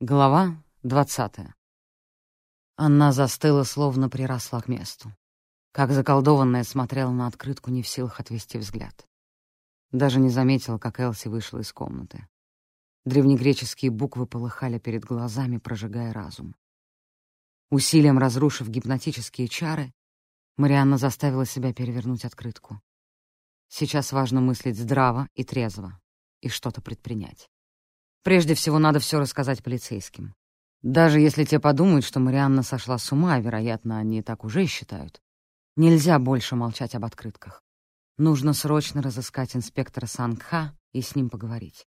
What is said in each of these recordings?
Глава двадцатая. Она застыла, словно приросла к месту. Как заколдованная смотрела на открытку, не в силах отвести взгляд. Даже не заметила, как Элси вышла из комнаты. Древнегреческие буквы полыхали перед глазами, прожигая разум. Усилием разрушив гипнотические чары, Марианна заставила себя перевернуть открытку. Сейчас важно мыслить здраво и трезво и что-то предпринять. Прежде всего, надо все рассказать полицейским. Даже если те подумают, что Марианна сошла с ума, вероятно, они так уже и считают. Нельзя больше молчать об открытках. Нужно срочно разыскать инспектора Сангха и с ним поговорить.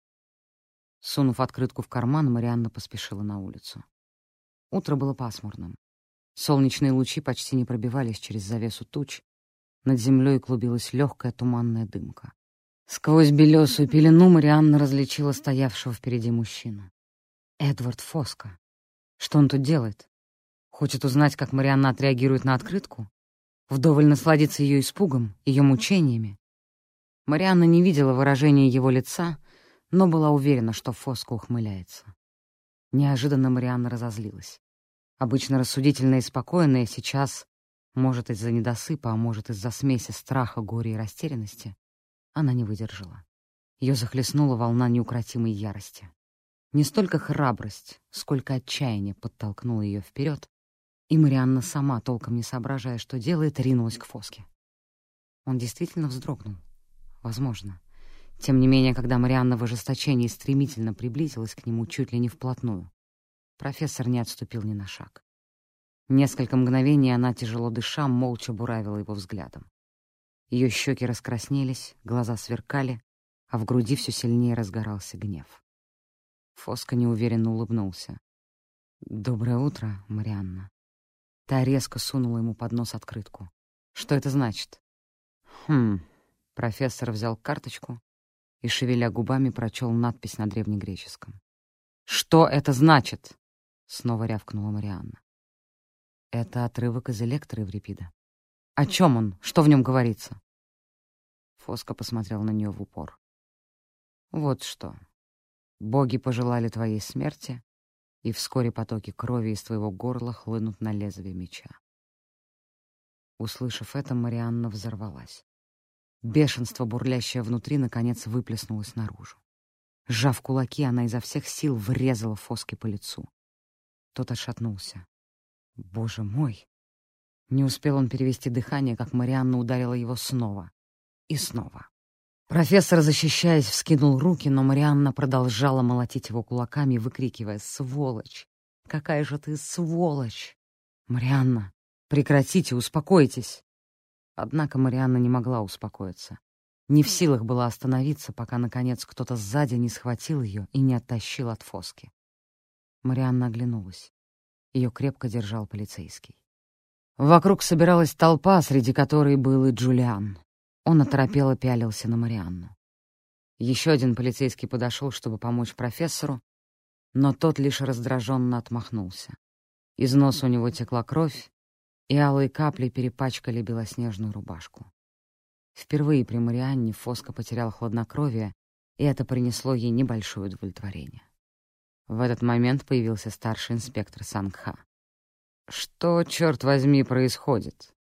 Сунув открытку в карман, Марианна поспешила на улицу. Утро было пасмурным. Солнечные лучи почти не пробивались через завесу туч. Над землей клубилась легкая туманная дымка. Сквозь белесую пелену Марианна различила стоявшего впереди мужчину. Эдвард Фоско. Что он тут делает? Хочет узнать, как Марианна отреагирует на открытку? Вдоволь насладиться ее испугом, ее мучениями? Марианна не видела выражения его лица, но была уверена, что Фоско ухмыляется. Неожиданно Марианна разозлилась. Обычно рассудительная и спокойная сейчас, может, из-за недосыпа, а может, из-за смеси страха, горя и растерянности, она не выдержала. Ее захлестнула волна неукротимой ярости. Не столько храбрость, сколько отчаяние подтолкнуло ее вперед, и Марианна сама, толком не соображая, что делает, ринулась к Фоске. Он действительно вздрогнул. Возможно. Тем не менее, когда Марианна в ожесточении стремительно приблизилась к нему чуть ли не вплотную, профессор не отступил ни на шаг. Несколько мгновений она, тяжело дыша, молча буравила его взглядом. Ее щеки раскраснелись, глаза сверкали, а в груди все сильнее разгорался гнев. Фоско неуверенно улыбнулся. «Доброе утро, Марианна». Та резко сунула ему под нос открытку. «Что это значит?» «Хм...» Профессор взял карточку и, шевеля губами, прочел надпись на древнегреческом. «Что это значит?» — снова рявкнула Марианна. «Это отрывок из электро Еврипида. «О чем он? Что в нем говорится?» Фоско посмотрел на нее в упор. «Вот что. Боги пожелали твоей смерти, и вскоре потоки крови из твоего горла хлынут на лезвие меча». Услышав это, Марианна взорвалась. Бешенство, бурлящее внутри, наконец выплеснулось наружу. Сжав кулаки, она изо всех сил врезала Фоске по лицу. Тот отшатнулся. «Боже мой!» Не успел он перевести дыхание, как Марианна ударила его снова. И снова. Профессор, защищаясь, вскинул руки, но Марианна продолжала молотить его кулаками, выкрикивая «Сволочь! Какая же ты сволочь! Марианна, прекратите, успокойтесь!» Однако Марианна не могла успокоиться. Не в силах была остановиться, пока, наконец, кто-то сзади не схватил ее и не оттащил от фоски. Марианна оглянулась. Ее крепко держал полицейский. Вокруг собиралась толпа, среди которой был и Джулиан. Он оторопело пялился на Марианну. Еще один полицейский подошел, чтобы помочь профессору, но тот лишь раздраженно отмахнулся. Из носа у него текла кровь, и алые капли перепачкали белоснежную рубашку. Впервые при Марианне Фоско потерял хладнокровие, и это принесло ей небольшое удовлетворение. В этот момент появился старший инспектор Сангха. Что, черт возьми, происходит?